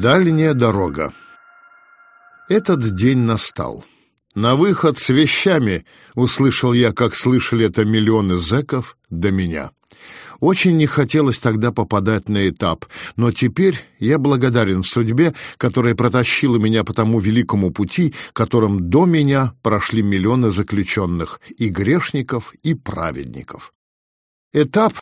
Дальняя дорога. Этот день настал. На выход с вещами услышал я, как слышали это миллионы зэков до меня. Очень не хотелось тогда попадать на этап, но теперь я благодарен судьбе, которая протащила меня по тому великому пути, которым до меня прошли миллионы заключенных, и грешников, и праведников. Этап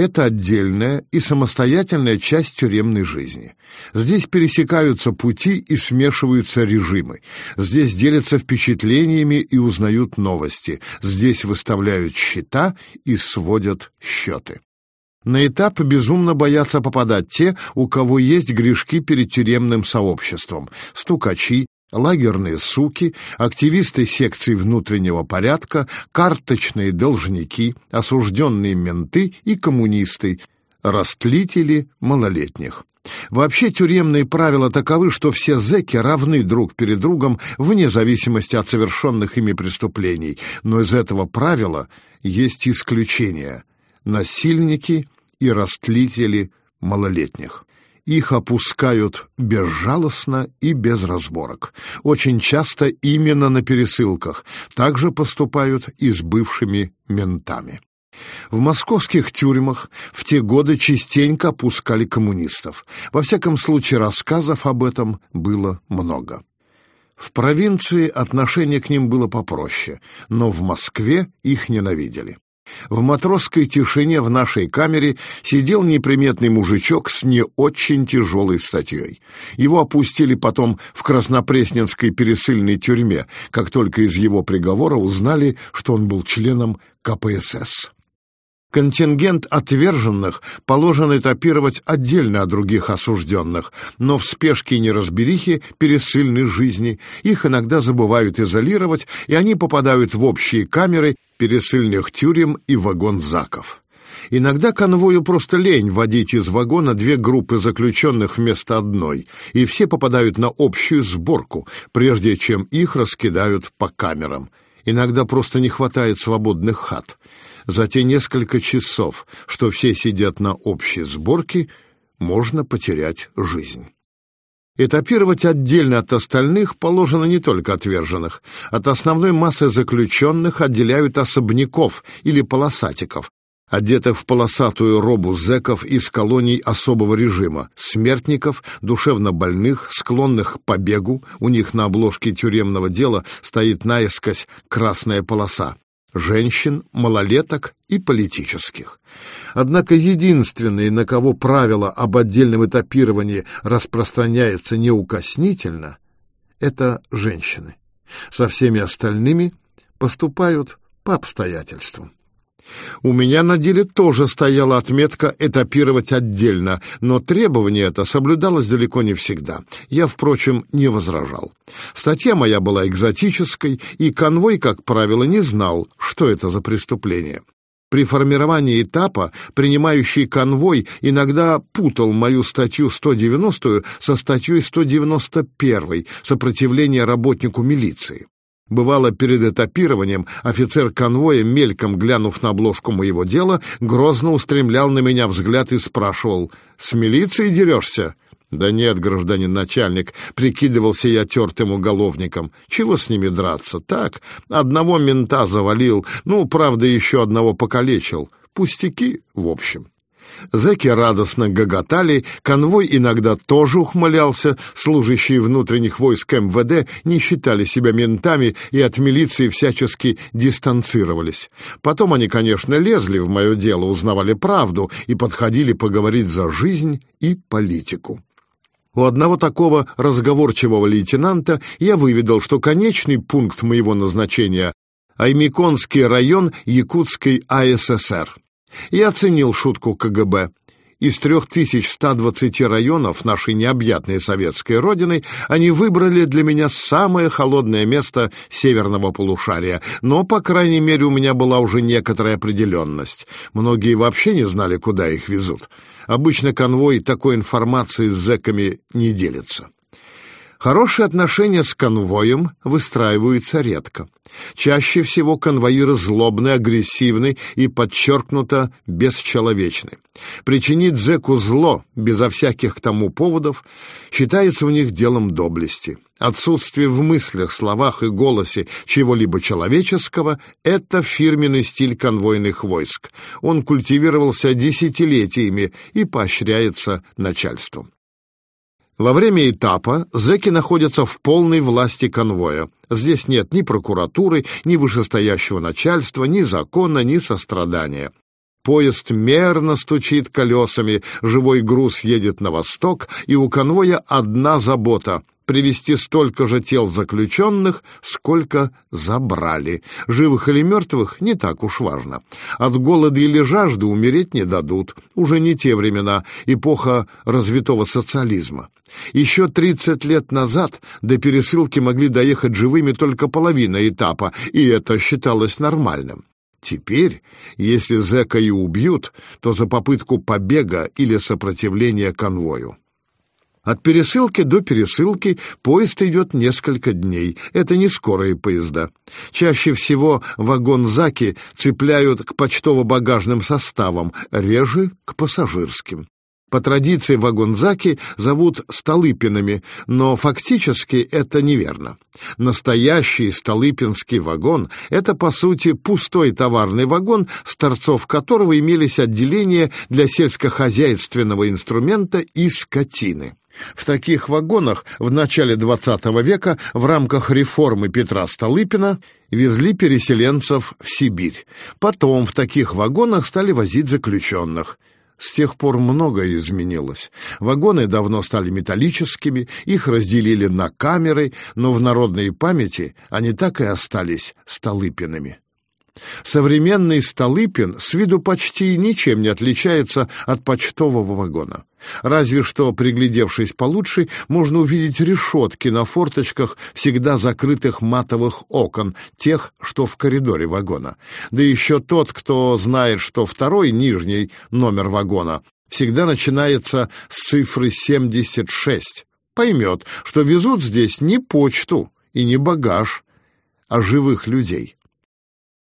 это отдельная и самостоятельная часть тюремной жизни. Здесь пересекаются пути и смешиваются режимы. Здесь делятся впечатлениями и узнают новости. Здесь выставляют счета и сводят счеты. На этап безумно боятся попадать те, у кого есть грешки перед тюремным сообществом. Стукачи, лагерные суки, активисты секции внутреннего порядка, карточные должники, осужденные менты и коммунисты, растлители малолетних. Вообще тюремные правила таковы, что все зэки равны друг перед другом вне зависимости от совершенных ими преступлений, но из этого правила есть исключения – насильники и растлители малолетних. Их опускают безжалостно и без разборок. Очень часто именно на пересылках. Также поступают и с бывшими ментами. В московских тюрьмах в те годы частенько опускали коммунистов. Во всяком случае, рассказов об этом было много. В провинции отношение к ним было попроще, но в Москве их ненавидели. В матросской тишине в нашей камере сидел неприметный мужичок с не очень тяжелой статьей. Его опустили потом в Краснопресненской пересыльной тюрьме, как только из его приговора узнали, что он был членом КПСС. Контингент отверженных положено этапировать отдельно от других осужденных, но в спешке и неразберихе пересыльной жизни их иногда забывают изолировать, и они попадают в общие камеры пересыльных тюрем и вагон-заков. Иногда конвою просто лень водить из вагона две группы заключенных вместо одной, и все попадают на общую сборку, прежде чем их раскидают по камерам. Иногда просто не хватает свободных хат. За те несколько часов, что все сидят на общей сборке, можно потерять жизнь. Этапировать отдельно от остальных положено не только отверженных. От основной массы заключенных отделяют особняков или полосатиков, одетых в полосатую робу зэков из колоний особого режима, смертников, душевнобольных, склонных к побегу, у них на обложке тюремного дела стоит наискось красная полоса, женщин, малолеток и политических. Однако единственные, на кого правило об отдельном этапировании распространяется неукоснительно, это женщины. Со всеми остальными поступают по обстоятельствам. У меня на деле тоже стояла отметка «этапировать отдельно», но требование это соблюдалось далеко не всегда. Я, впрочем, не возражал. Статья моя была экзотической, и конвой, как правило, не знал, что это за преступление. При формировании этапа принимающий конвой иногда путал мою статью 190 со статьей 191 «Сопротивление работнику милиции». Бывало, перед этапированием офицер конвоя, мельком глянув на обложку моего дела, грозно устремлял на меня взгляд и спрашивал «С милицией дерешься?» «Да нет, гражданин начальник», — прикидывался я тертым уголовником. «Чего с ними драться? Так, одного мента завалил, ну, правда, еще одного покалечил. Пустяки, в общем». Зэки радостно гоготали, конвой иногда тоже ухмылялся, служащие внутренних войск МВД не считали себя ментами и от милиции всячески дистанцировались. Потом они, конечно, лезли в мое дело, узнавали правду и подходили поговорить за жизнь и политику. У одного такого разговорчивого лейтенанта я выведал, что конечный пункт моего назначения — Аймиконский район Якутской АССР. Я оценил шутку КГБ. Из 3120 районов нашей необъятной советской родины они выбрали для меня самое холодное место северного полушария, но, по крайней мере, у меня была уже некоторая определенность. Многие вообще не знали, куда их везут. Обычно конвой такой информацией с зэками не делится. Хорошие отношения с конвоем выстраиваются редко. Чаще всего конвоиры злобны, агрессивны и подчеркнуто бесчеловечны. Причинить зэку зло безо всяких к тому поводов считается у них делом доблести. Отсутствие в мыслях, словах и голосе чего-либо человеческого — это фирменный стиль конвойных войск. Он культивировался десятилетиями и поощряется начальством. Во время этапа зэки находятся в полной власти конвоя. Здесь нет ни прокуратуры, ни вышестоящего начальства, ни закона, ни сострадания. Поезд мерно стучит колесами, живой груз едет на восток, и у конвоя одна забота — привести столько же тел заключенных, сколько забрали. Живых или мертвых не так уж важно. От голода или жажды умереть не дадут. Уже не те времена, эпоха развитого социализма. Еще 30 лет назад до пересылки могли доехать живыми только половина этапа, и это считалось нормальным. Теперь, если зэка и убьют, то за попытку побега или сопротивления конвою. От пересылки до пересылки поезд идет несколько дней. Это не скорые поезда. Чаще всего вагон-заки цепляют к почтово-багажным составам, реже — к пассажирским. По традиции вагонзаки зовут Столыпинами, но фактически это неверно. Настоящий Столыпинский вагон — это, по сути, пустой товарный вагон, с торцов которого имелись отделения для сельскохозяйственного инструмента и скотины. В таких вагонах в начале XX века в рамках реформы Петра Столыпина везли переселенцев в Сибирь. Потом в таких вагонах стали возить заключенных. С тех пор многое изменилось. Вагоны давно стали металлическими, их разделили на камеры, но в народной памяти они так и остались Столыпинами. Современный Столыпин с виду почти ничем не отличается от почтового вагона. Разве что, приглядевшись получше, можно увидеть решетки на форточках всегда закрытых матовых окон, тех, что в коридоре вагона. Да еще тот, кто знает, что второй нижний номер вагона всегда начинается с цифры 76, поймет, что везут здесь не почту и не багаж, а живых людей.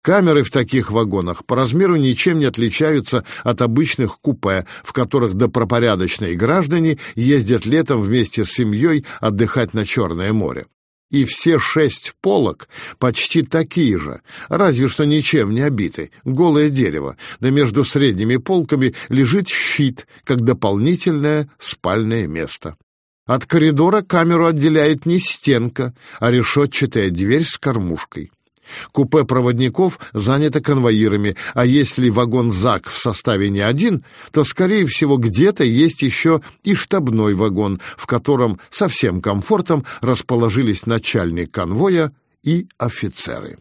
Камеры в таких вагонах по размеру ничем не отличаются от обычных купе, в которых добропорядочные граждане ездят летом вместе с семьей отдыхать на Черное море. И все шесть полок почти такие же, разве что ничем не обиты, голое дерево, да между средними полками лежит щит, как дополнительное спальное место. От коридора камеру отделяет не стенка, а решетчатая дверь с кормушкой. Купе проводников занято конвоирами, а если вагон ЗАК в составе не один, то, скорее всего, где-то есть еще и штабной вагон, в котором со всем комфортом расположились начальник конвоя и офицеры.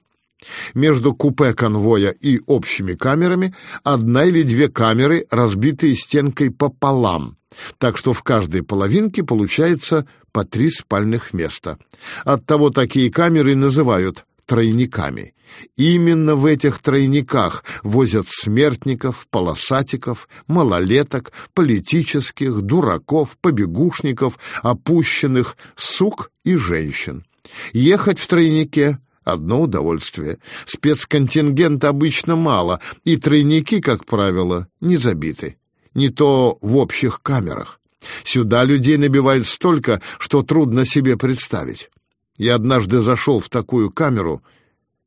Между купе конвоя и общими камерами одна или две камеры, разбитые стенкой пополам, так что в каждой половинке получается по три спальных места. Оттого такие камеры называют тройниками. Именно в этих тройниках возят смертников, полосатиков, малолеток, политических, дураков, побегушников, опущенных, сук и женщин. Ехать в тройнике — одно удовольствие. Спецконтингента обычно мало, и тройники, как правило, не забиты. Не то в общих камерах. Сюда людей набивают столько, что трудно себе представить. Я однажды зашел в такую камеру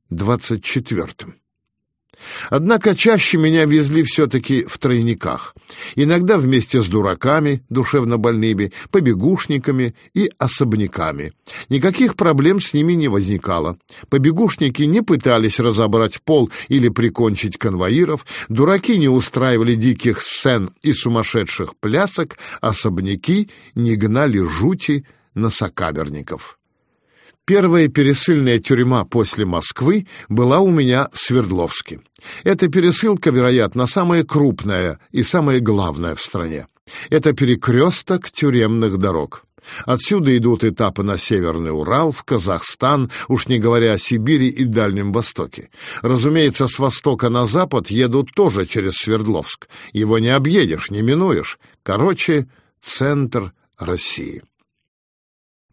двадцать четвертым. Однако чаще меня везли все-таки в тройниках. Иногда вместе с дураками, душевно больными, побегушниками и особняками. Никаких проблем с ними не возникало. Побегушники не пытались разобрать пол или прикончить конвоиров, дураки не устраивали диких сцен и сумасшедших плясок, особняки не гнали жути на сокамерников. Первая пересыльная тюрьма после Москвы была у меня в Свердловске. Эта пересылка, вероятно, самая крупная и самая главная в стране. Это перекресток тюремных дорог. Отсюда идут этапы на Северный Урал, в Казахстан, уж не говоря о Сибири и Дальнем Востоке. Разумеется, с востока на запад едут тоже через Свердловск. Его не объедешь, не минуешь. Короче, центр России.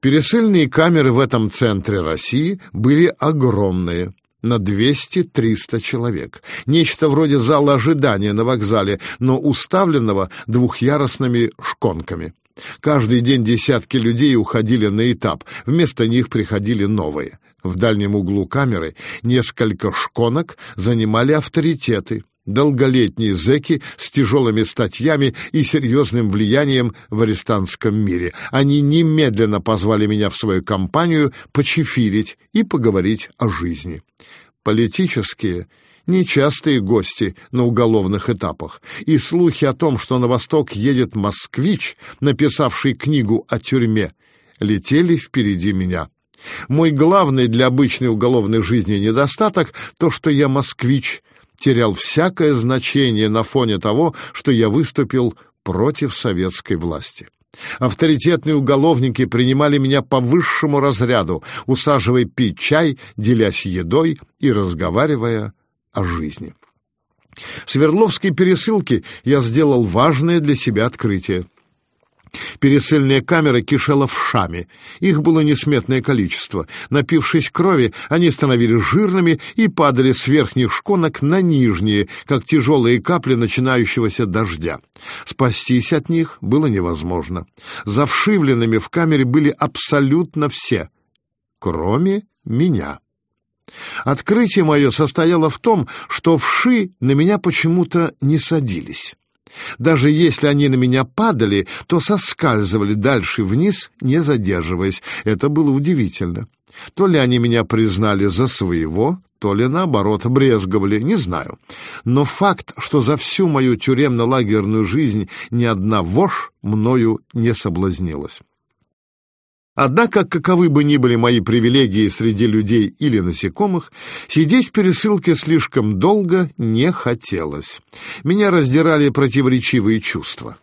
Пересыльные камеры в этом центре России были огромные, на 200-300 человек. Нечто вроде зала ожидания на вокзале, но уставленного двухъярусными шконками. Каждый день десятки людей уходили на этап, вместо них приходили новые. В дальнем углу камеры несколько шконок занимали авторитеты, долголетние зэки с тяжелыми статьями и серьезным влиянием в арестантском мире. Они немедленно позвали меня в свою компанию почефирить и поговорить о жизни. Политические нечастые гости на уголовных этапах, и слухи о том, что на восток едет москвич, написавший книгу о тюрьме, летели впереди меня. Мой главный для обычной уголовной жизни недостаток — то, что я москвич, терял всякое значение на фоне того, что я выступил против советской власти. Авторитетные уголовники принимали меня по высшему разряду, усаживая пить чай, делясь едой и разговаривая о жизни. В Свердловской пересылке я сделал важное для себя открытие. Пересыльная камера кишела вшами. Их было несметное количество. Напившись крови, они становились жирными и падали с верхних шконок на нижние, как тяжелые капли начинающегося дождя. Спастись от них было невозможно. Завшивленными в камере были абсолютно все, кроме меня. Открытие мое состояло в том, что вши на меня почему-то не садились. Даже если они на меня падали, то соскальзывали дальше вниз, не задерживаясь. Это было удивительно. То ли они меня признали за своего, то ли наоборот брезговали, не знаю. Но факт, что за всю мою тюремно-лагерную жизнь ни одна вошь мною не соблазнилась. Однако, каковы бы ни были мои привилегии среди людей или насекомых, сидеть в пересылке слишком долго не хотелось. Меня раздирали противоречивые чувства.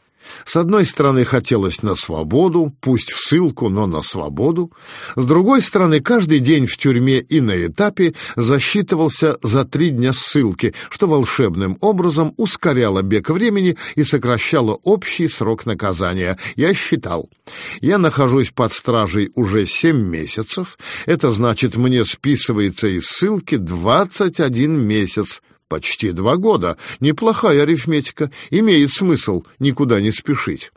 С одной стороны, хотелось на свободу, пусть в ссылку, но на свободу. С другой стороны, каждый день в тюрьме и на этапе засчитывался за три дня ссылки, что волшебным образом ускоряло бег времени и сокращало общий срок наказания. Я считал, я нахожусь под стражей уже семь месяцев, это значит, мне списывается из ссылки двадцать один месяц, Почти два года. Неплохая арифметика. Имеет смысл никуда не спешить.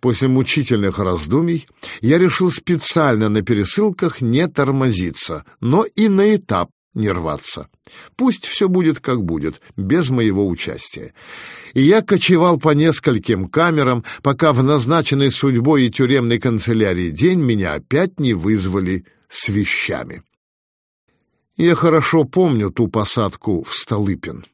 После мучительных раздумий я решил специально на пересылках не тормозиться, но и на этап не рваться. Пусть все будет как будет, без моего участия. И я кочевал по нескольким камерам, пока в назначенный судьбой и тюремной канцелярии день меня опять не вызвали с вещами. Я хорошо помню ту посадку в Столыпин.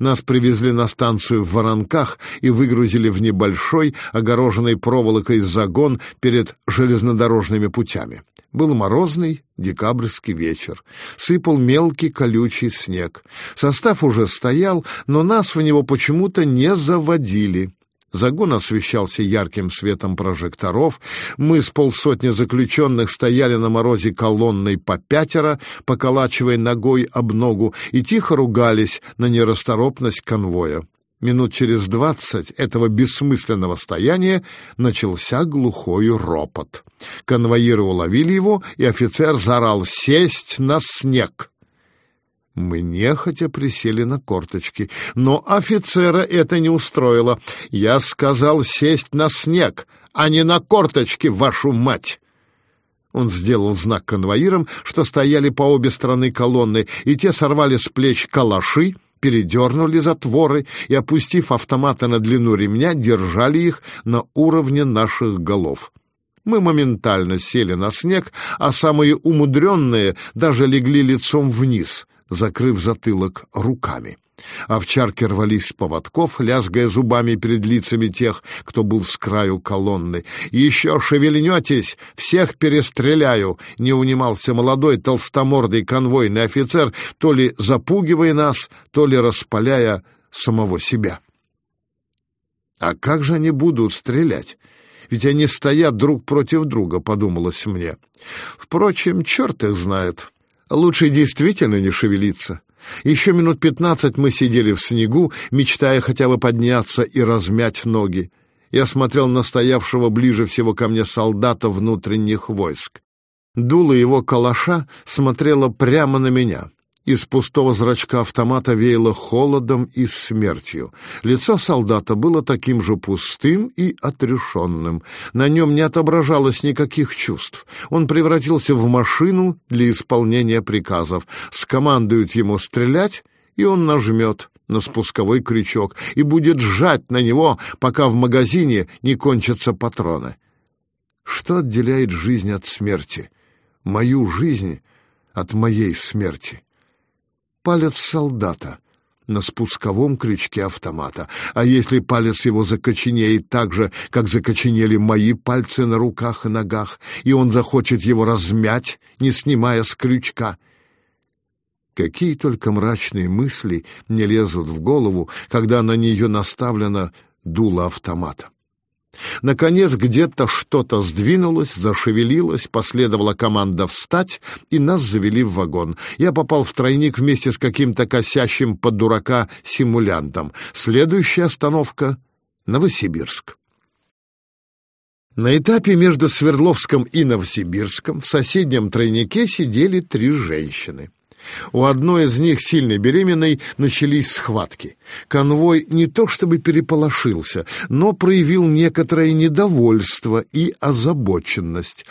Нас привезли на станцию в Воронках и выгрузили в небольшой, огороженный проволокой загон перед железнодорожными путями. Был морозный декабрьский вечер. Сыпал мелкий колючий снег. Состав уже стоял, но нас в него почему-то не заводили. Загон освещался ярким светом прожекторов. Мы с полсотни заключенных стояли на морозе колонной по пятеро, поколачивая ногой об ногу, и тихо ругались на нерасторопность конвоя. Минут через двадцать этого бессмысленного стояния начался глухой ропот. Конвоиры уловили его, и офицер заорал «Сесть на снег!» Мы нехотя присели на корточки, но офицера это не устроило. Я сказал сесть на снег, а не на корточки, вашу мать! Он сделал знак конвоирам, что стояли по обе стороны колонны, и те сорвали с плеч калаши, передернули затворы и, опустив автоматы на длину ремня, держали их на уровне наших голов. Мы моментально сели на снег, а самые умудренные даже легли лицом вниз, закрыв затылок руками. Овчарки рвались с поводков, лязгая зубами перед лицами тех, кто был с краю колонны. «Еще шевельнетесь, всех перестреляю!» — не унимался молодой толстомордый конвойный офицер, то ли запугивая нас, то ли распаляя самого себя. «А как же они будут стрелять?» Ведь они стоят друг против друга, подумалось мне. Впрочем, черт их знает. Лучше действительно не шевелиться. Еще минут пятнадцать мы сидели в снегу, мечтая хотя бы подняться и размять ноги. Я смотрел на стоявшего ближе всего ко мне солдата внутренних войск. Дуло его калаша смотрело прямо на меня. Из пустого зрачка автомата веяло холодом и смертью. Лицо солдата было таким же пустым и отрешенным. На нем не отображалось никаких чувств. Он превратился в машину для исполнения приказов. Скомандуют ему стрелять, и он нажмет на спусковой крючок и будет сжать на него, пока в магазине не кончатся патроны. Что отделяет жизнь от смерти? Мою жизнь от моей смерти палец солдата на спусковом крючке автомата. А если палец его закоченеет так же, как закоченели мои пальцы на руках и ногах, и он захочет его размять, не снимая с крючка? Какие только мрачные мысли не лезут в голову, когда на нее наставлено дуло автомата. Наконец где-то что-то сдвинулось, зашевелилось, последовала команда «встать», и нас завели в вагон. Я попал в тройник вместе с каким-то косящим под дурака симулянтом. Следующая остановка — Новосибирск. На этапе между Свердловском и Новосибирском в соседнем тройнике сидели три женщины. У одной из них, сильно беременной, начались схватки. Конвой не то чтобы переполошился, но проявил некоторое недовольство и озабоченность.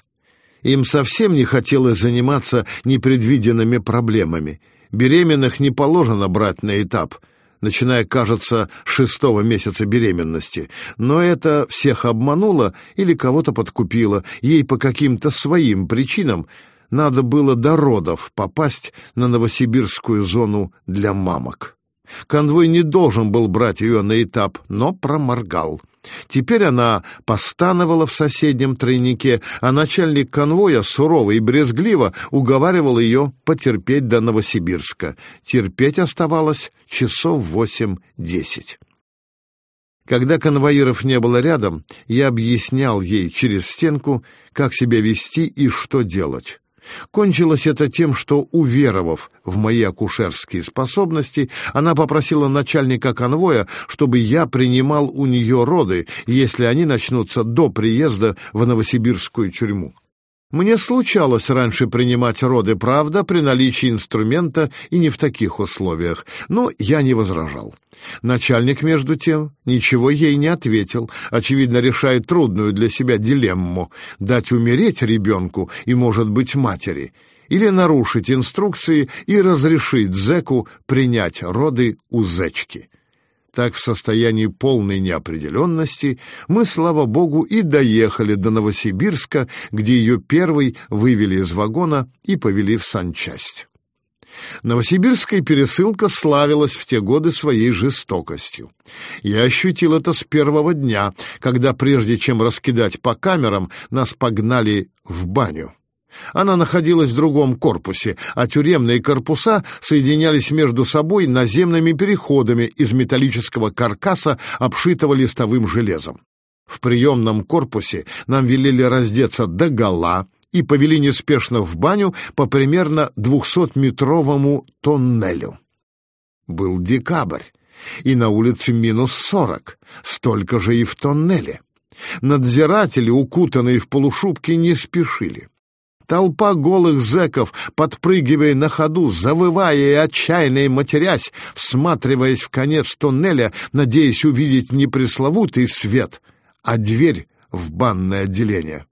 Им совсем не хотелось заниматься непредвиденными проблемами. Беременных не положено брать на этап, начиная, кажется, шестого месяца беременности. Но это всех обмануло или кого-то подкупило. Ей по каким-то своим причинам надо было до родов попасть на новосибирскую зону для мамок. Конвой не должен был брать ее на этап, но проморгал. Теперь она постановала в соседнем тройнике, а начальник конвоя сурово и брезгливо уговаривал ее потерпеть до Новосибирска. Терпеть оставалось часов восемь-десять. Когда конвоиров не было рядом, я объяснял ей через стенку, как себя вести и что делать. Кончилось это тем, что, уверовав в мои акушерские способности, она попросила начальника конвоя, чтобы я принимал у нее роды, если они начнутся до приезда в Новосибирскую тюрьму. Мне случалось раньше принимать роды, правда, при наличии инструмента и не в таких условиях, но я не возражал. Начальник, между тем, ничего ей не ответил, очевидно, решая трудную для себя дилемму — дать умереть ребенку и, может быть, матери, или нарушить инструкции и разрешить зэку принять роды у зэчки. Так, в состоянии полной неопределенности, мы, слава богу, и доехали до Новосибирска, где ее первой вывели из вагона и повели в санчасть. Новосибирская пересылка славилась в те годы своей жестокостью. Я ощутил это с первого дня, когда, прежде чем раскидать по камерам, нас погнали в баню. Она находилась в другом корпусе, а тюремные корпуса соединялись между собой наземными переходами из металлического каркаса, обшитого листовым железом. В приемном корпусе нам велели раздеться догола и повели неспешно в баню по примерно двухсотметровому тоннелю. Был декабрь, и на улице минус сорок, столько же и в тоннеле. Надзиратели, укутанные в полушубки, не спешили. Толпа голых зэков, подпрыгивая на ходу, завывая и отчаянно матерясь, всматриваясь в конец туннеля, надеясь увидеть не пресловутый свет, а дверь в банное отделение.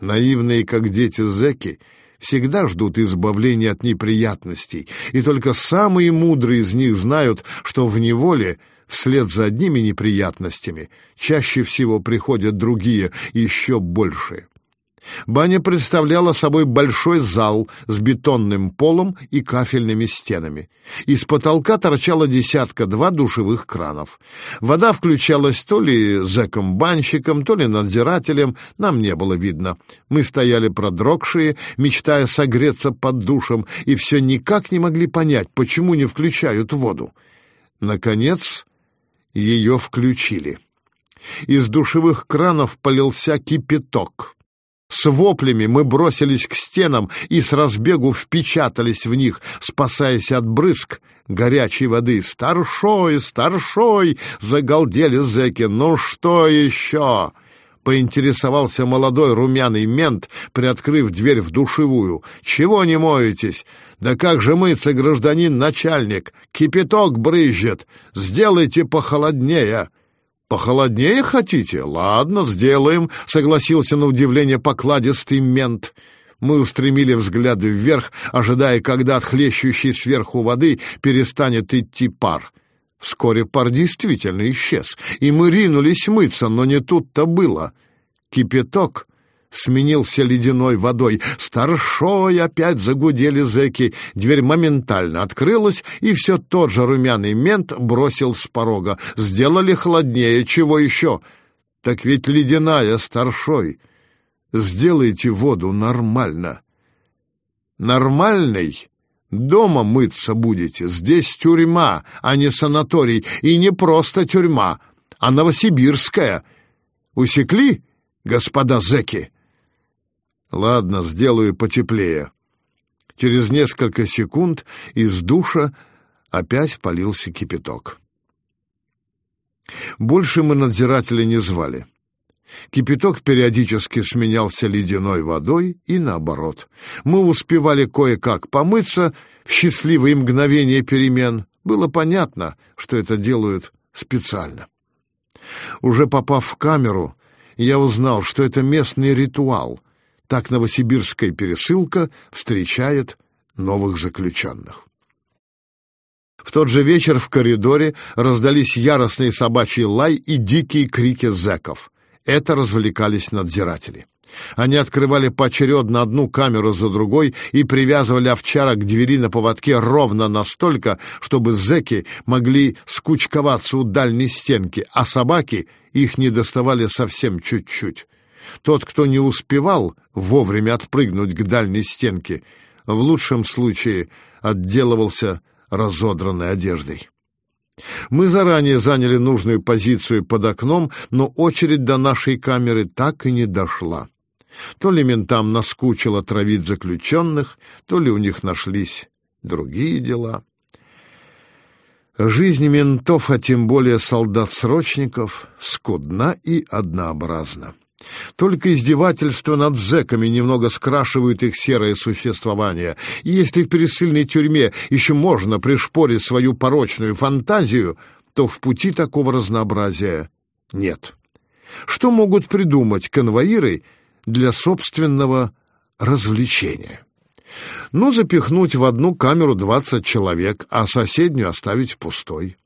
Наивные, как дети зэки, всегда ждут избавления от неприятностей, и только самые мудрые из них знают, что в неволе вслед за одними неприятностями чаще всего приходят другие, еще большие. Баня представляла собой большой зал с бетонным полом и кафельными стенами. Из потолка торчала десятка-два душевых кранов. Вода включалась то ли зэком-банщиком, то ли надзирателем, нам не было видно. Мы стояли продрогшие, мечтая согреться под душем, и все никак не могли понять, почему не включают воду. Наконец, ее включили. Из душевых кранов полился кипяток. С воплями мы бросились к стенам и с разбегу впечатались в них, спасаясь от брызг горячей воды. «Старшой! Старшой!» — загалдели зэки. «Ну что еще?» поинтересовался молодой румяный мент, приоткрыв дверь в душевую. «Чего не моетесь? Да как же мыться, гражданин начальник? Кипяток брызжет. Сделайте похолоднее». «Похолоднее хотите? Ладно, сделаем», — согласился на удивление покладистый мент. Мы устремили взгляды вверх, ожидая, когда от хлещущей сверху воды перестанет идти пар. Вскоре пар действительно исчез, и мы ринулись мыться, но не тут-то было. Кипяток сменился ледяной водой. Старшой опять загудели зэки. Дверь моментально открылась, и все тот же румяный мент бросил с порога. Сделали холоднее, чего еще? Так ведь ледяная, старшой. Сделайте воду нормально. Нормальный Дома мыться будете. Здесь тюрьма, а не санаторий. И не просто тюрьма, а новосибирская. Усекли, господа зэки? Ладно, сделаю потеплее. Через несколько секунд из душа опять полился кипяток. Больше мы надзирателя не звали. Кипяток периодически сменялся ледяной водой и наоборот. Мы успевали кое-как помыться в счастливые мгновения перемен. Было понятно, что это делают специально. Уже попав в камеру, я узнал, что это местный ритуал. Так новосибирская пересылка встречает новых заключенных. В тот же вечер в коридоре раздались яростный собачий лай и дикие крики зэков. Это развлекались надзиратели. Они открывали поочередно одну камеру за другой и привязывали овчара к двери на поводке ровно настолько, чтобы зэки могли скучковаться у дальней стенки, а собаки их не доставали совсем чуть-чуть. Тот, кто не успевал вовремя отпрыгнуть к дальней стенке, в лучшем случае отделывался разодранной одеждой. Мы заранее заняли нужную позицию под окном, но очередь до нашей камеры так и не дошла. То ли ментам наскучило травить заключенных, то ли у них нашлись другие дела. Жизнь ментов, а тем более солдат-срочников, скудна и однообразна. Только издевательства над зэками немного скрашивают их серое существование. И если в пересыльной тюрьме еще можно пришпорить свою порочную фантазию, то в пути такого разнообразия нет. Что могут придумать конвоиры для собственного развлечения? Ну, запихнуть в одну камеру двадцать человек, а соседнюю оставить пустой.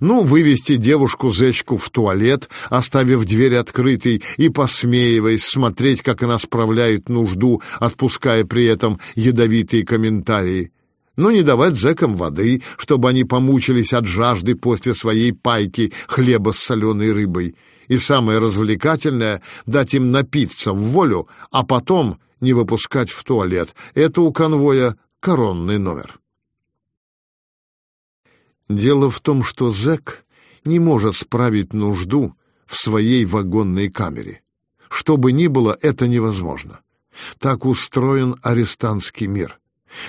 Ну, вывести девушку-зечку в туалет, оставив дверь открытой и, посмеиваясь, смотреть, как она справляет нужду, отпуская при этом ядовитые комментарии. Ну, не давать зэкам воды, чтобы они помучились от жажды после своей пайки хлеба с соленой рыбой. И самое развлекательное — дать им напиться в волю, а потом не выпускать в туалет. Это у конвоя коронный номер. Дело в том, что зэк не может справить нужду в своей вагонной камере. Что бы ни было, это невозможно. Так устроен арестантский мир.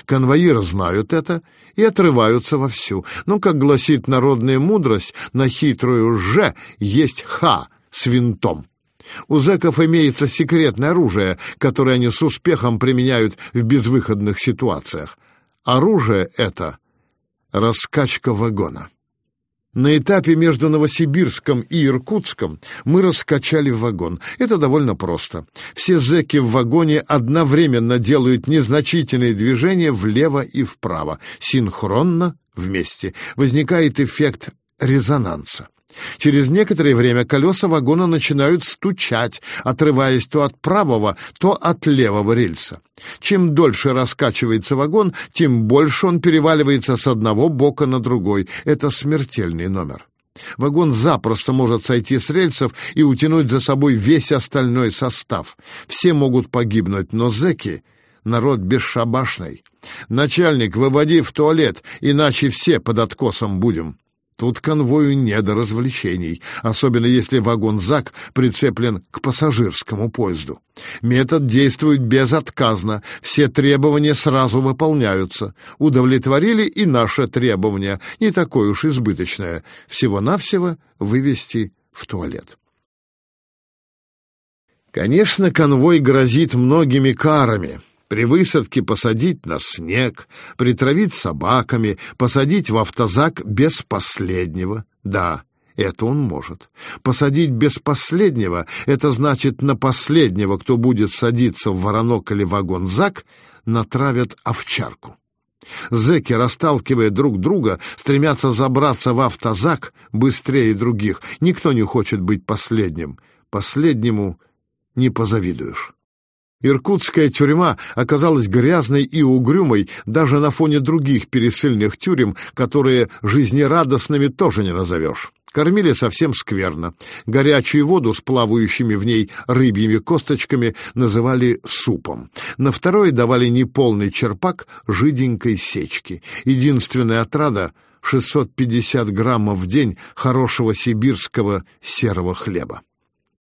Конвоиры знают это и отрываются вовсю. Но, как гласит народная мудрость, на хитрую «ж» есть «х» с винтом. У зэков имеется секретное оружие, которое они с успехом применяют в безвыходных ситуациях. Оружие это Раскачка вагона. На этапе между Новосибирском и Иркутском мы раскачали вагон. Это довольно просто. Все зэки в вагоне одновременно делают незначительные движения влево и вправо, синхронно вместе. Возникает эффект резонанса. Через некоторое время колеса вагона начинают стучать, отрываясь то от правого, то от левого рельса. Чем дольше раскачивается вагон, тем больше он переваливается с одного бока на другой. Это смертельный номер. Вагон запросто может сойти с рельсов и утянуть за собой весь остальной состав. Все могут погибнуть, но зэки — народ бесшабашный. Начальник, выводи в туалет, иначе все под откосом будем. Тут конвою не до развлечений, особенно если вагон-зак прицеплен к пассажирскому поезду. Метод действует безотказно, все требования сразу выполняются. Удовлетворили и наше требование, не такое уж избыточное, всего-навсего вывести в туалет. Конечно, конвой грозит многими карами — при высадке посадить на снег, притравить собаками, посадить в автозак без последнего. Да, это он может. Посадить без последнего — это значит на последнего, кто будет садиться в воронок или вагон-зак, натравят овчарку. Зэки, расталкивая друг друга, стремятся забраться в автозак быстрее других. Никто не хочет быть последним. Последнему не позавидуешь. Иркутская тюрьма оказалась грязной и угрюмой даже на фоне других пересыльных тюрем, которые жизнерадостными тоже не назовешь. Кормили совсем скверно. Горячую воду с плавающими в ней рыбьими косточками называли супом. На второй давали неполный черпак жиденькой сечки. Единственная отрада — 650 граммов в день хорошего сибирского серого хлеба.